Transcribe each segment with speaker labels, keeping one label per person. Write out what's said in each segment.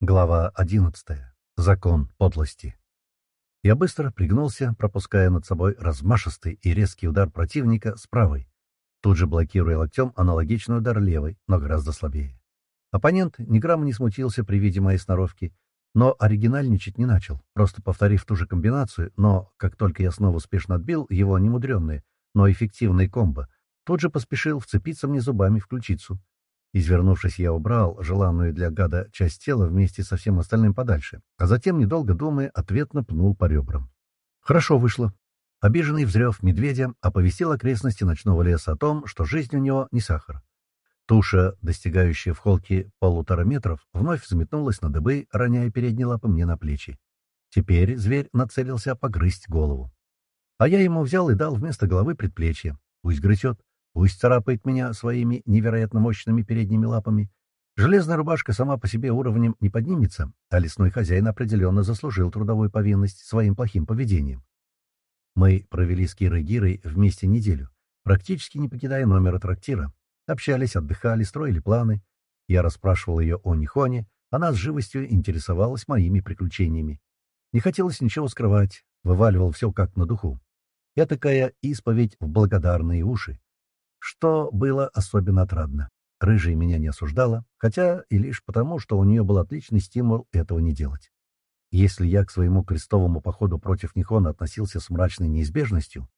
Speaker 1: Глава 11. Закон подлости. Я быстро пригнулся, пропуская над собой размашистый и резкий удар противника с правой, тут же блокируя локтем аналогичный удар левой, но гораздо слабее. Оппонент ни грамма не смутился при виде моей сноровки, но оригинальничать не начал, просто повторив ту же комбинацию, но, как только я снова успешно отбил его немудренные, но эффективные комбо, тут же поспешил вцепиться мне зубами в ключицу, Извернувшись, я убрал желанную для гада часть тела вместе со всем остальным подальше, а затем, недолго думая, ответно пнул по ребрам. Хорошо вышло. Обиженный взрев медведя оповестил окрестности ночного леса о том, что жизнь у него не сахар. Туша, достигающая в холке полутора метров, вновь взметнулась на дыбы, роняя передние лапы мне на плечи. Теперь зверь нацелился погрызть голову. А я ему взял и дал вместо головы предплечье. Пусть грызет. Пусть царапает меня своими невероятно мощными передними лапами. Железная рубашка сама по себе уровнем не поднимется, а лесной хозяин определенно заслужил трудовую повинность своим плохим поведением. Мы провели с Кирой Гирой вместе неделю, практически не покидая номера трактира. Общались, отдыхали, строили планы. Я расспрашивал ее о Нихоне, она с живостью интересовалась моими приключениями. Не хотелось ничего скрывать, вываливал все как на духу. Я такая исповедь в благодарные уши что было особенно отрадно. Рыжая меня не осуждала, хотя и лишь потому, что у нее был отличный стимул этого не делать. Если я к своему крестовому походу против Никона относился с мрачной неизбежностью,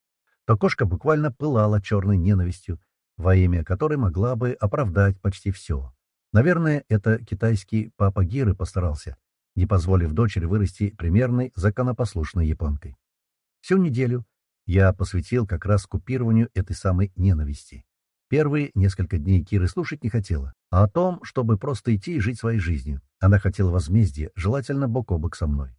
Speaker 1: то кошка буквально пылала черной ненавистью, во имя которой могла бы оправдать почти все. Наверное, это китайский папа Гиры постарался, не позволив дочери вырасти примерной законопослушной японкой. Всю неделю я посвятил как раз купированию этой самой ненависти. Первые несколько дней Киры слушать не хотела, а о том, чтобы просто идти и жить своей жизнью. Она хотела возмездия, желательно бок о бок со мной.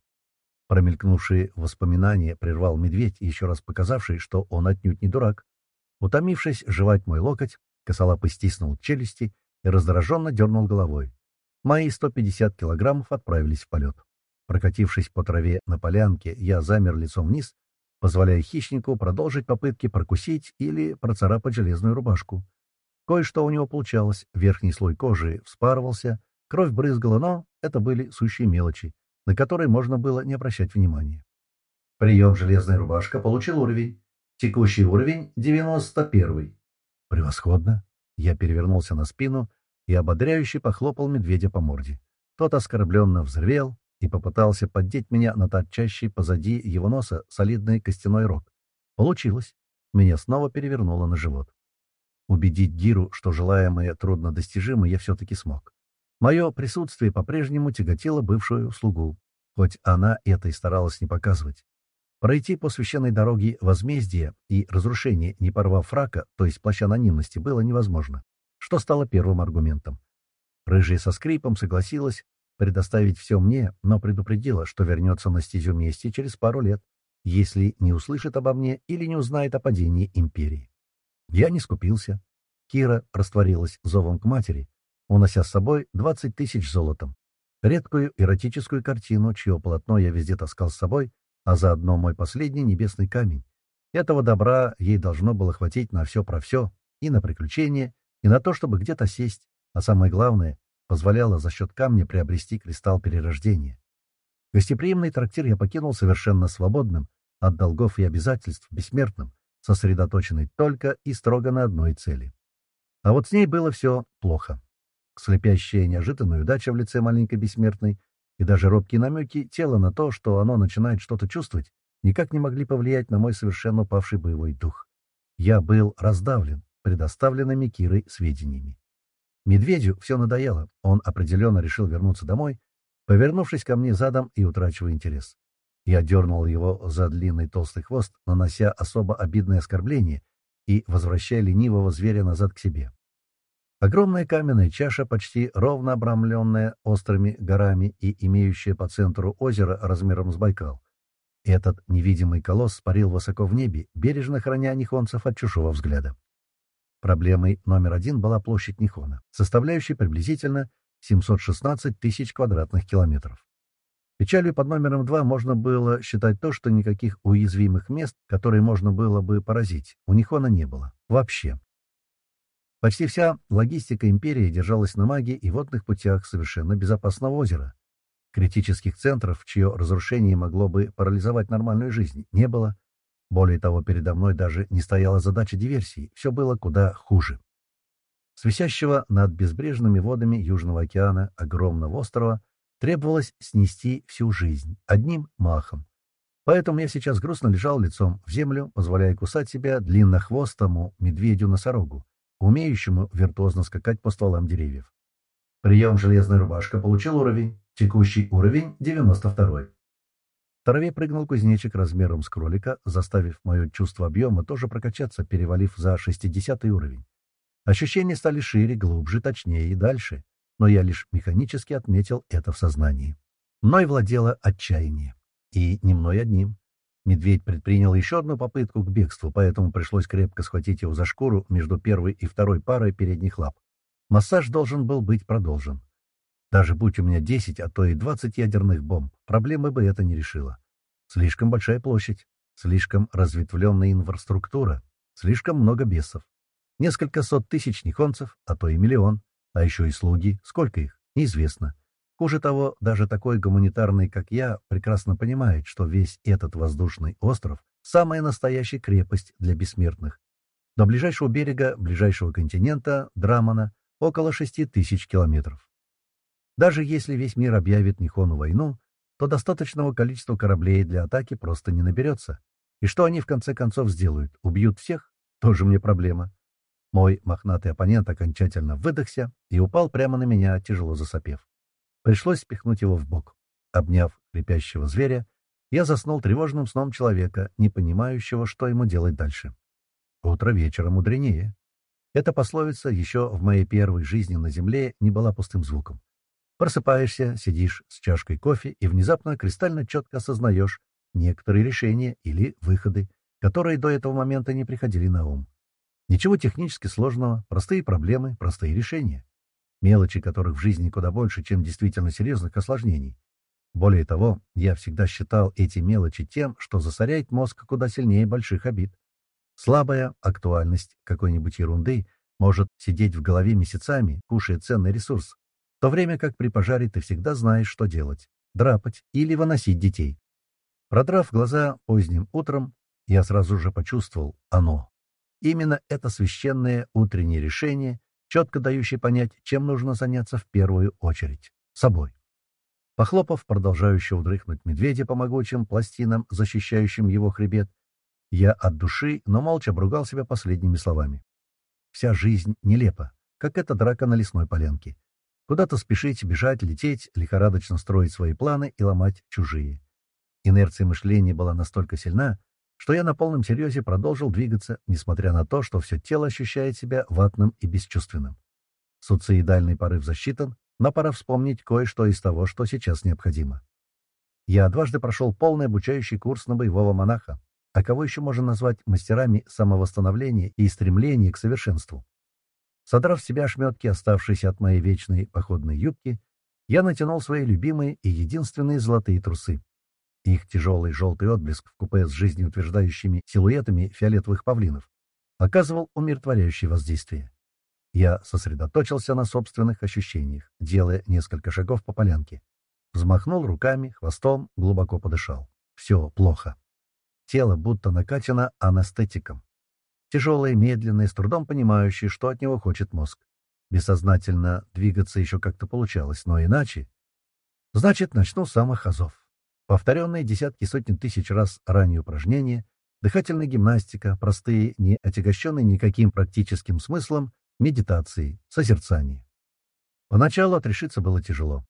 Speaker 1: Промелькнувшие воспоминания прервал медведь, еще раз показавший, что он отнюдь не дурак. Утомившись жевать мой локоть, косолапый стиснул челюсти и раздраженно дернул головой. Мои 150 килограммов отправились в полет. Прокатившись по траве на полянке, я замер лицом вниз позволяя хищнику продолжить попытки прокусить или процарапать железную рубашку. Кое-что у него получалось, верхний слой кожи вспарывался, кровь брызгала, но это были сущие мелочи, на которые можно было не обращать внимания. Прием «Железная рубашка» получил уровень. Текущий уровень — 91. Превосходно. Я перевернулся на спину и ободряюще похлопал медведя по морде. Тот оскорбленно взревел, и попытался поддеть меня на торчащий позади его носа солидный костяной рог. Получилось. Меня снова перевернуло на живот. Убедить Гиру, что желаемое труднодостижимо, я все-таки смог. Мое присутствие по-прежнему тяготило бывшую слугу, хоть она это и старалась не показывать. Пройти по священной дороге возмездия и разрушения, не порвав фрака, то есть плаща анонимности, было невозможно, что стало первым аргументом. Рыжая со скрипом согласилась предоставить все мне, но предупредила, что вернется на стезю мести через пару лет, если не услышит обо мне или не узнает о падении империи. Я не скупился. Кира растворилась зовом к матери, унося с собой 20 тысяч золотом. Редкую эротическую картину, чье полотно я везде таскал с собой, а заодно мой последний небесный камень. Этого добра ей должно было хватить на все про все, и на приключения, и на то, чтобы где-то сесть, а самое главное позволяла за счет камня приобрести кристалл перерождения. Гостеприимный трактир я покинул совершенно свободным, от долгов и обязательств, бессмертным, сосредоточенный только и строго на одной цели. А вот с ней было все плохо. Слепящая неожиданная удача в лице маленькой бессмертной и даже робкие намеки тела на то, что оно начинает что-то чувствовать, никак не могли повлиять на мой совершенно упавший боевой дух. Я был раздавлен предоставленными Кирой сведениями. Медведю все надоело, он определенно решил вернуться домой, повернувшись ко мне задом и утрачивая интерес. Я дернул его за длинный толстый хвост, нанося особо обидное оскорбление и возвращая ленивого зверя назад к себе. Огромная каменная чаша, почти ровно обрамленная острыми горами и имеющая по центру озера размером с Байкал. Этот невидимый колосс парил высоко в небе, бережно храня нихонцев от чужого взгляда. Проблемой номер один была площадь Нихона, составляющая приблизительно 716 тысяч квадратных километров. Печалью под номером два можно было считать то, что никаких уязвимых мест, которые можно было бы поразить, у Нихона не было. Вообще. Почти вся логистика империи держалась на магии и водных путях совершенно безопасного озера. Критических центров, чье разрушение могло бы парализовать нормальную жизнь, не было. Более того, передо мной даже не стояла задача диверсии, все было куда хуже. С висящего над безбрежными водами Южного океана огромного острова требовалось снести всю жизнь одним махом. Поэтому я сейчас грустно лежал лицом в землю, позволяя кусать себя длиннохвостому медведю-носорогу, умеющему виртуозно скакать по стволам деревьев. Прием «Железная рубашка» получил уровень. Текущий уровень — 92. В траве прыгнул кузнечик размером с кролика, заставив мое чувство объема тоже прокачаться, перевалив за 60 уровень. Ощущения стали шире, глубже, точнее и дальше, но я лишь механически отметил это в сознании. Мной владело отчаяние. И не мной одним. Медведь предпринял еще одну попытку к бегству, поэтому пришлось крепко схватить его за шкуру между первой и второй парой передних лап. Массаж должен был быть продолжен. Даже будь у меня 10, а то и 20 ядерных бомб, проблемы бы это не решило. Слишком большая площадь, слишком разветвленная инфраструктура, слишком много бесов. Несколько сот тысяч никонцев, а то и миллион. А еще и слуги. Сколько их? Неизвестно. Хуже того, даже такой гуманитарный, как я, прекрасно понимает, что весь этот воздушный остров — самая настоящая крепость для бессмертных. До ближайшего берега ближайшего континента, Драмана, около шести тысяч километров. Даже если весь мир объявит Нихону войну, то достаточного количества кораблей для атаки просто не наберется. И что они в конце концов сделают? Убьют всех? Тоже мне проблема. Мой мохнатый оппонент окончательно выдохся и упал прямо на меня, тяжело засопев. Пришлось спихнуть его в бок. Обняв хрипящего зверя, я заснул тревожным сном человека, не понимающего, что ему делать дальше. Утро вечера мудренее. Эта пословица еще в моей первой жизни на земле не была пустым звуком. Просыпаешься, сидишь с чашкой кофе и внезапно кристально четко осознаешь некоторые решения или выходы, которые до этого момента не приходили на ум. Ничего технически сложного, простые проблемы, простые решения мелочи которых в жизни куда больше, чем действительно серьезных осложнений. Более того, я всегда считал эти мелочи тем, что засоряет мозг куда сильнее больших обид. Слабая актуальность какой-нибудь ерунды может сидеть в голове месяцами, кушая ценный ресурс, в то время как при пожаре ты всегда знаешь, что делать — драпать или выносить детей. Продрав глаза поздним утром, я сразу же почувствовал оно. Именно это священное утреннее решение — четко дающий понять, чем нужно заняться в первую очередь — собой. Похлопав продолжающего дрыхнуть медведя по могучим пластинам, защищающим его хребет, я от души, но молча обругал себя последними словами. Вся жизнь нелепа, как эта драка на лесной полянке. Куда-то спешить, бежать, лететь, лихорадочно строить свои планы и ломать чужие. Инерция мышления была настолько сильна, что я на полном серьезе продолжил двигаться, несмотря на то, что все тело ощущает себя ватным и бесчувственным. Суцидальный порыв засчитан, но пора вспомнить кое-что из того, что сейчас необходимо. Я дважды прошел полный обучающий курс на боевого монаха, а кого еще можно назвать мастерами самовосстановления и стремления к совершенству. Содрав с себя ошметки, оставшиеся от моей вечной походной юбки, я натянул свои любимые и единственные золотые трусы. Их тяжелый желтый отблеск в купе с жизнеутверждающими силуэтами фиолетовых павлинов оказывал умиротворяющее воздействие. Я сосредоточился на собственных ощущениях, делая несколько шагов по полянке. Взмахнул руками, хвостом, глубоко подышал. Все плохо. Тело будто накачано анестетиком. Тяжелое, медленное, с трудом понимающее, что от него хочет мозг. Бессознательно двигаться еще как-то получалось, но иначе... Значит, начну с самых азов. Повторенные десятки сотен тысяч раз ранее упражнения, дыхательная гимнастика, простые, не отягощенные никаким практическим смыслом, медитации, созерцание. Поначалу отрешиться было тяжело.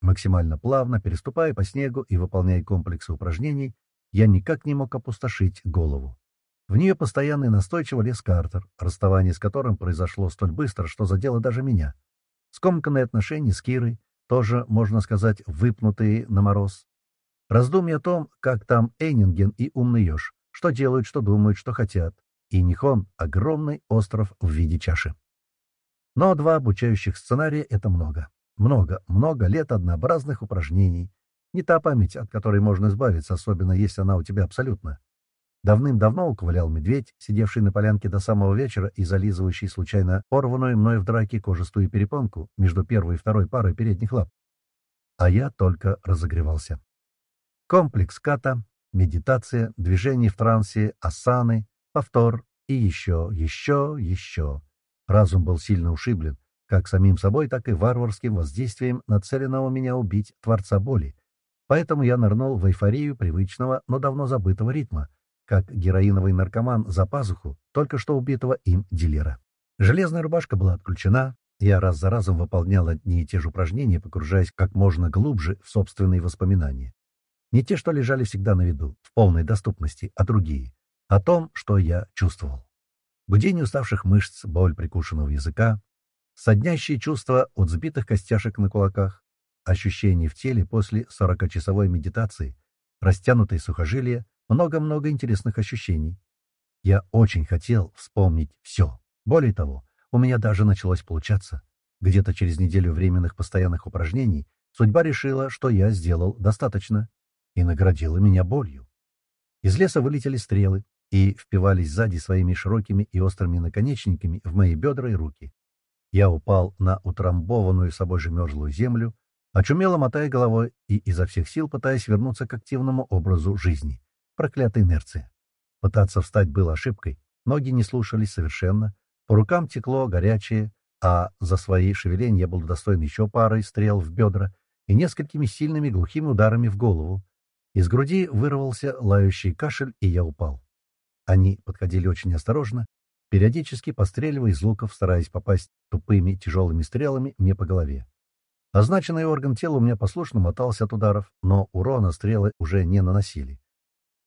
Speaker 1: Максимально плавно, переступая по снегу и выполняя комплексы упражнений, я никак не мог опустошить голову. В нее постоянно и настойчиво лез Картер, расставание с которым произошло столь быстро, что задело даже меня. Скомканные отношения с Кирой, тоже, можно сказать, выпнутые на мороз, Раздумья о том, как там Эйнинген и умный еж, что делают, что думают, что хотят. И Нихон — огромный остров в виде чаши. Но два обучающих сценария — это много. Много, много лет однообразных упражнений. Не та память, от которой можно избавиться, особенно если она у тебя абсолютно. Давным-давно уковылял медведь, сидевший на полянке до самого вечера и зализывающий случайно порванную мной в драке кожистую перепонку между первой и второй парой передних лап. а я только разогревался. Комплекс ката, медитация, движение в трансе, асаны, повтор и еще, еще, еще. Разум был сильно ушиблен, как самим собой, так и варварским воздействием нацеленного меня убить Творца боли. Поэтому я нырнул в эйфорию привычного, но давно забытого ритма, как героиновый наркоман за пазуху только что убитого им дилера. Железная рубашка была отключена, я раз за разом выполнял одни и те же упражнения, погружаясь как можно глубже в собственные воспоминания. Не те, что лежали всегда на виду, в полной доступности, а другие. О том, что я чувствовал. Гудение уставших мышц, боль прикушенного языка, соднящие чувства от сбитых костяшек на кулаках, ощущения в теле после сорокачасовой медитации, растянутые сухожилия, много-много интересных ощущений. Я очень хотел вспомнить все. Более того, у меня даже началось получаться. Где-то через неделю временных постоянных упражнений судьба решила, что я сделал достаточно, и наградила меня болью. Из леса вылетели стрелы и впивались сзади своими широкими и острыми наконечниками в мои бедра и руки. Я упал на утрамбованную собой же мерзлую землю, очумело мотая головой и изо всех сил пытаясь вернуться к активному образу жизни. Проклятая инерция. Пытаться встать было ошибкой, ноги не слушались совершенно, по рукам текло горячее, а за свои шевеления я был достоин еще парой стрел в бедра и несколькими сильными глухими ударами в голову. Из груди вырвался лающий кашель, и я упал. Они подходили очень осторожно, периодически постреливая из луков, стараясь попасть тупыми тяжелыми стрелами мне по голове. Означенный орган тела у меня послушно мотался от ударов, но урона стрелы уже не наносили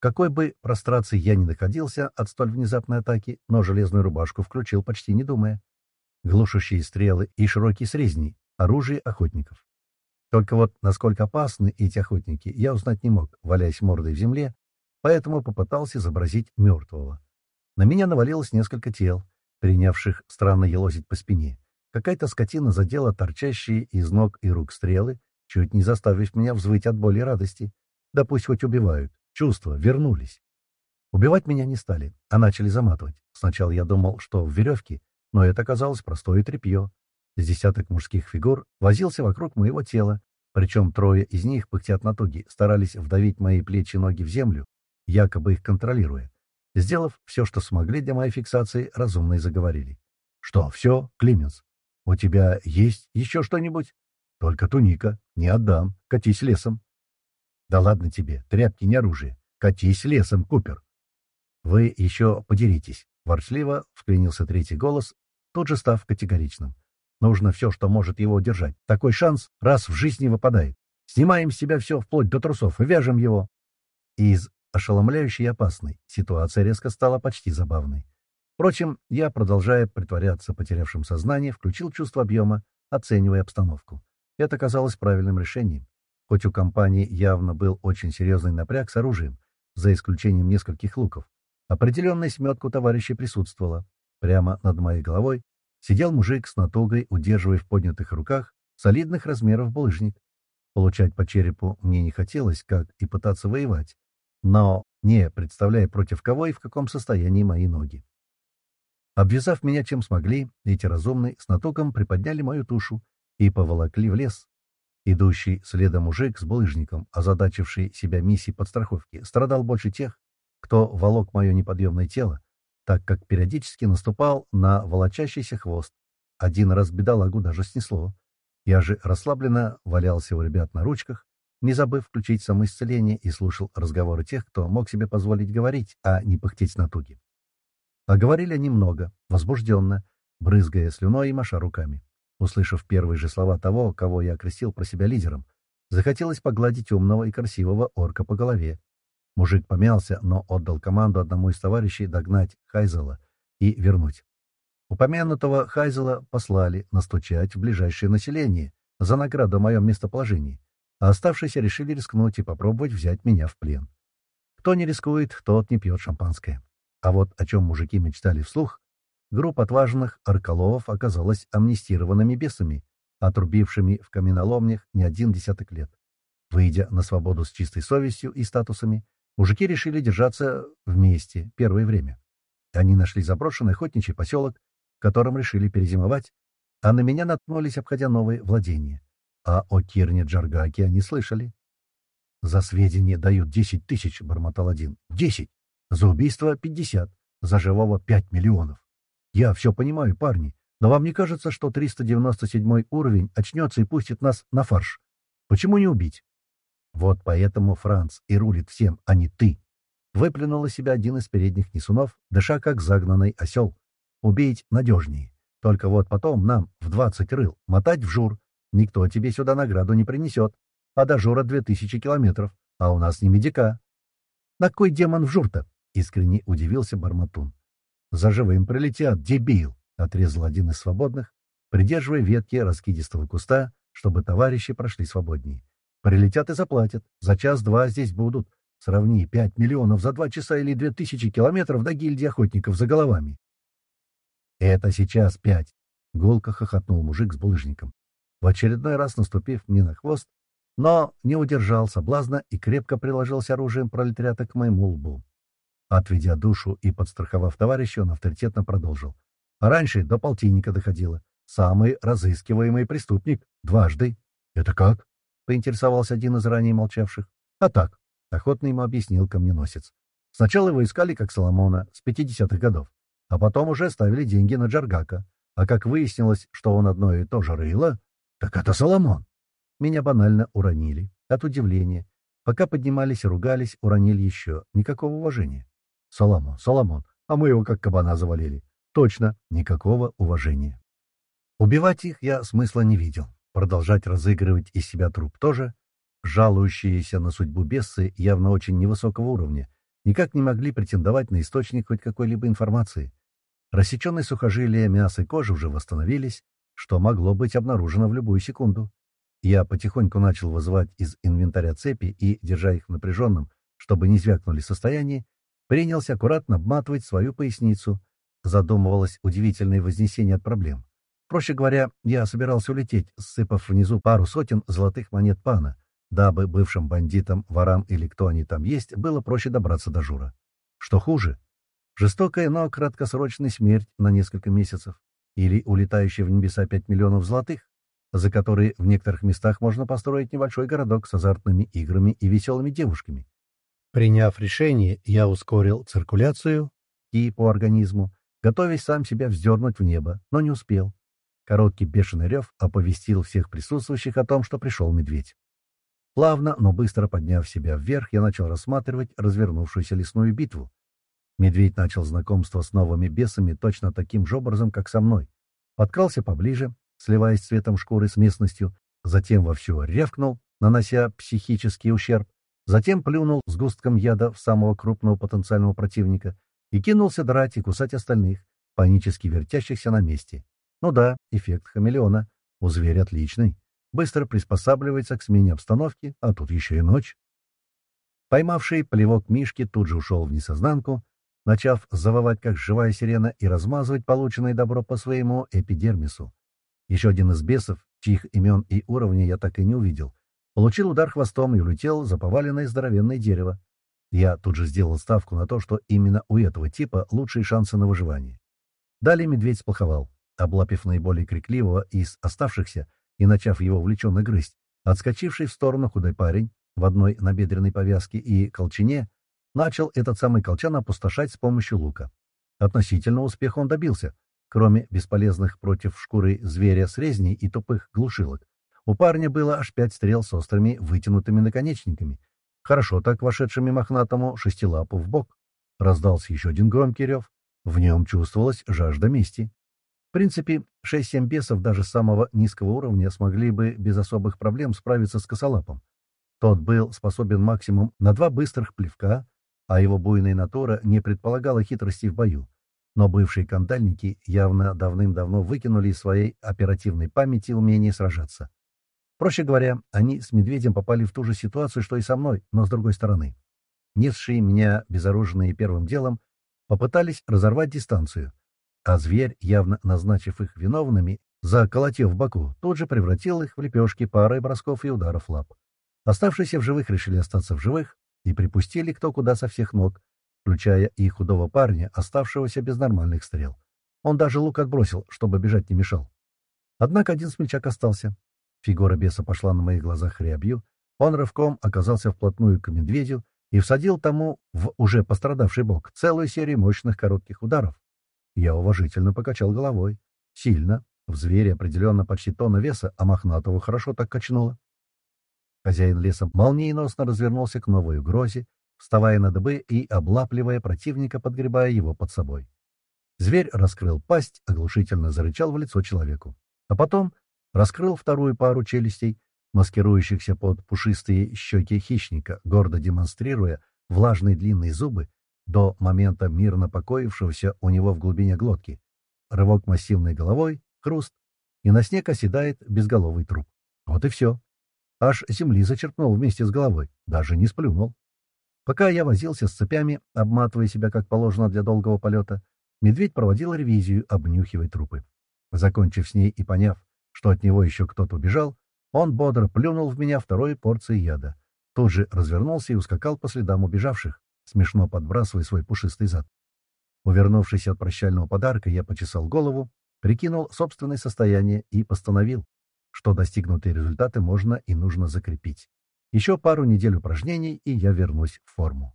Speaker 1: какой бы прострации я ни находился от столь внезапной атаки, но железную рубашку включил почти не думая. Глушащие стрелы и широкие срезни — оружие охотников. Только вот насколько опасны эти охотники, я узнать не мог, валяясь мордой в земле, поэтому попытался изобразить мертвого. На меня навалилось несколько тел, принявших странно елозить по спине. Какая-то скотина задела торчащие из ног и рук стрелы, чуть не заставив меня взвыть от боли и радости. Да пусть хоть убивают. Чувства вернулись. Убивать меня не стали, а начали заматывать. Сначала я думал, что в веревке, но это оказалось простое тряпье. С десяток мужских фигур возился вокруг моего тела, причем трое из них, пыхтят натуги, старались вдавить мои плечи и ноги в землю, якобы их контролируя. Сделав все, что смогли для моей фиксации, разумные заговорили. «Что, все, Клименс? У тебя есть еще что-нибудь?» «Только туника. Не отдам. Катись лесом». Да ладно тебе, тряпки не оружие. Катись лесом, Купер. Вы еще подеритесь. Ворчливо вклинился третий голос, тут же став категоричным. Нужно все, что может его удержать. Такой шанс раз в жизни выпадает. Снимаем с себя все вплоть до трусов и вяжем его. Из ошеломляющей и опасной ситуация резко стала почти забавной. Впрочем, я, продолжая притворяться потерявшим сознание, включил чувство объема, оценивая обстановку. Это казалось правильным решением. Хоть у компании явно был очень серьезный напряг с оружием, за исключением нескольких луков, определенная сметка у товарищей присутствовала. Прямо над моей головой сидел мужик с натугой, удерживая в поднятых руках солидных размеров булыжник. Получать по черепу мне не хотелось, как и пытаться воевать, но не представляя против кого и в каком состоянии мои ноги. Обвязав меня чем смогли, эти разумные с натуком приподняли мою тушу и поволокли в лес, Идущий следом мужик с булыжником, озадачивший себя миссией подстраховки, страдал больше тех, кто волок мое неподъемное тело, так как периодически наступал на волочащийся хвост. Один раз бедолагу даже снесло. Я же расслабленно валялся у ребят на ручках, не забыв включить самоисцеление и слушал разговоры тех, кто мог себе позволить говорить, а не пыхтеть натуги. А говорили они возбужденно, брызгая слюной и маша руками. Услышав первые же слова того, кого я окрестил про себя лидером, захотелось погладить умного и красивого орка по голове. Мужик помялся, но отдал команду одному из товарищей догнать Хайзела и вернуть. Упомянутого Хайзела послали настучать в ближайшее население за награду о моем местоположении, а оставшиеся решили рискнуть и попробовать взять меня в плен. Кто не рискует, тот не пьет шампанское. А вот о чем мужики мечтали вслух, Группа отважных аркаловов оказалась амнистированными бесами, отрубившими в каменоломнях не один десяток лет. Выйдя на свободу с чистой совестью и статусами, мужики решили держаться вместе первое время. Они нашли заброшенный охотничий поселок, в котором решили перезимовать, а на меня наткнулись, обходя новые владения. а о Кирне Джаргаке они слышали. «За сведения дают десять тысяч», — бормотал один. «Десять! За убийство — пятьдесят! За живого — пять миллионов! Я все понимаю, парни, но вам не кажется, что 397 уровень очнется и пустит нас на фарш? Почему не убить?» «Вот поэтому Франц и рулит всем, а не ты!» Выплюнул из себя один из передних несунов, дыша как загнанный осел. «Убить надежнее. Только вот потом нам в двадцать рыл мотать в жур. Никто тебе сюда награду не принесет. А до жура две тысячи километров, а у нас не медика. На кой демон в жур-то? Искренне удивился Барматун. За живым прилетят, дебил! Отрезал один из свободных, придерживая ветки раскидистого куста, чтобы товарищи прошли свободнее. Прилетят и заплатят. За час-два здесь будут. Сравни пять миллионов за два часа или две тысячи километров до гильдии охотников за головами. «Это сейчас пять!» — гулко хохотнул мужик с булыжником, в очередной раз наступив мне на хвост, но не удержал соблазна и крепко приложился оружием пролетариата к моему лбу. Отведя душу и подстраховав товарища, он авторитетно продолжил. А раньше до полтинника доходило. Самый разыскиваемый преступник. Дважды. — Это как? — поинтересовался один из ранее молчавших. — А так. — охотно ему объяснил камненосец. Сначала его искали как Соломона с 50-х годов а потом уже ставили деньги на Джаргака. А как выяснилось, что он одно и то же рыло, так это Соломон. Меня банально уронили. От удивления. Пока поднимались и ругались, уронили еще. Никакого уважения. Соломон, Соломон, а мы его как кабана завалили. Точно, никакого уважения. Убивать их я смысла не видел. Продолжать разыгрывать из себя труп тоже. Жалующиеся на судьбу бесы явно очень невысокого уровня никак не могли претендовать на источник хоть какой-либо информации. Рассеченные сухожилия, мясо и кожа уже восстановились, что могло быть обнаружено в любую секунду. Я потихоньку начал вызывать из инвентаря цепи и, держа их в напряженном, чтобы не звякнули состоянии, принялся аккуратно обматывать свою поясницу. Задумывалось удивительное вознесение от проблем. Проще говоря, я собирался улететь, сыпав внизу пару сотен золотых монет пана, дабы бывшим бандитам, ворам или кто они там есть, было проще добраться до Жура. Что хуже? Жестокая, но краткосрочная смерть на несколько месяцев или улетающие в небеса 5 миллионов золотых, за которые в некоторых местах можно построить небольшой городок с азартными играми и веселыми девушками. Приняв решение, я ускорил циркуляцию и по организму, готовясь сам себя вздернуть в небо, но не успел. Короткий бешеный рев оповестил всех присутствующих о том, что пришел медведь. Плавно, но быстро подняв себя вверх, я начал рассматривать развернувшуюся лесную битву. Медведь начал знакомство с новыми бесами точно таким же образом, как со мной. Подкрался поближе, сливаясь цветом шкуры с местностью, затем вовсю рявкнул, нанося психический ущерб, затем плюнул с густком яда в самого крупного потенциального противника и кинулся драть и кусать остальных, панически вертящихся на месте. Ну да, эффект хамелеона. У зверя отличный быстро приспосабливается к смене обстановки, а тут еще и ночь. Поймавший плевок Мишки тут же ушел в несознанку, начав завывать как живая сирена и размазывать полученное добро по своему эпидермису. Еще один из бесов, чьих имен и уровней я так и не увидел, получил удар хвостом и улетел за поваленное здоровенное дерево. Я тут же сделал ставку на то, что именно у этого типа лучшие шансы на выживание. Далее медведь сплоховал. Облапив наиболее крикливого из оставшихся, и, начав его увлеченно грызть, отскочивший в сторону худой парень в одной набедренной повязке и колчине, начал этот самый колчан опустошать с помощью лука. Относительно успеха он добился, кроме бесполезных против шкуры зверя срезней и тупых глушилок. У парня было аж пять стрел с острыми вытянутыми наконечниками, хорошо так вошедшими мохнатому шестилапу в бок. Раздался еще один громкий рев. В нем чувствовалась жажда мести принципе, 6-7 бесов даже самого низкого уровня смогли бы без особых проблем справиться с косолапом. Тот был способен максимум на два быстрых плевка, а его буйная натура не предполагала хитрости в бою. Но бывшие кандальники явно давным-давно выкинули из своей оперативной памяти умение сражаться. Проще говоря, они с медведем попали в ту же ситуацию, что и со мной, но с другой стороны. Несшие меня безоружные первым делом попытались разорвать дистанцию — а зверь, явно назначив их виновными, заколотив в боку, тут же превратил их в лепешки парой бросков и ударов лап. Оставшиеся в живых решили остаться в живых и припустили кто куда со всех ног, включая и худого парня, оставшегося без нормальных стрел. Он даже лук отбросил, чтобы бежать не мешал. Однако один смельчак остался. Фигура беса пошла на моих глазах рябью, он рывком оказался вплотную к медведю и всадил тому в уже пострадавший бок целую серию мощных коротких ударов. Я уважительно покачал головой. Сильно. В звере определенно почти тонна веса, а мохнатого хорошо так качнуло. Хозяин леса молниеносно развернулся к новой угрозе, вставая на дыбы и облапливая противника, подгребая его под собой. Зверь раскрыл пасть, оглушительно зарычал в лицо человеку. А потом раскрыл вторую пару челюстей, маскирующихся под пушистые щеки хищника, гордо демонстрируя влажные длинные зубы до момента мирно покоившегося у него в глубине глотки. Рывок массивной головой, хруст, и на снег оседает безголовый труп. Вот и все. Аж земли зачерпнул вместе с головой, даже не сплюнул. Пока я возился с цепями, обматывая себя как положено для долгого полета, медведь проводил ревизию, обнюхивая трупы. Закончив с ней и поняв, что от него еще кто-то убежал, он бодро плюнул в меня второй порцией яда. Тут же развернулся и ускакал по следам убежавших, смешно подбрасывая свой пушистый зад. Увернувшись от прощального подарка, я почесал голову, прикинул собственное состояние и постановил, что достигнутые результаты можно и нужно закрепить. Еще пару недель упражнений, и я вернусь в форму.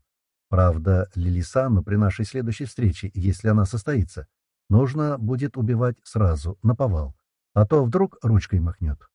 Speaker 1: Правда, Лилисану при нашей следующей встрече, если она состоится, нужно будет убивать сразу, на повал, а то вдруг ручкой махнет.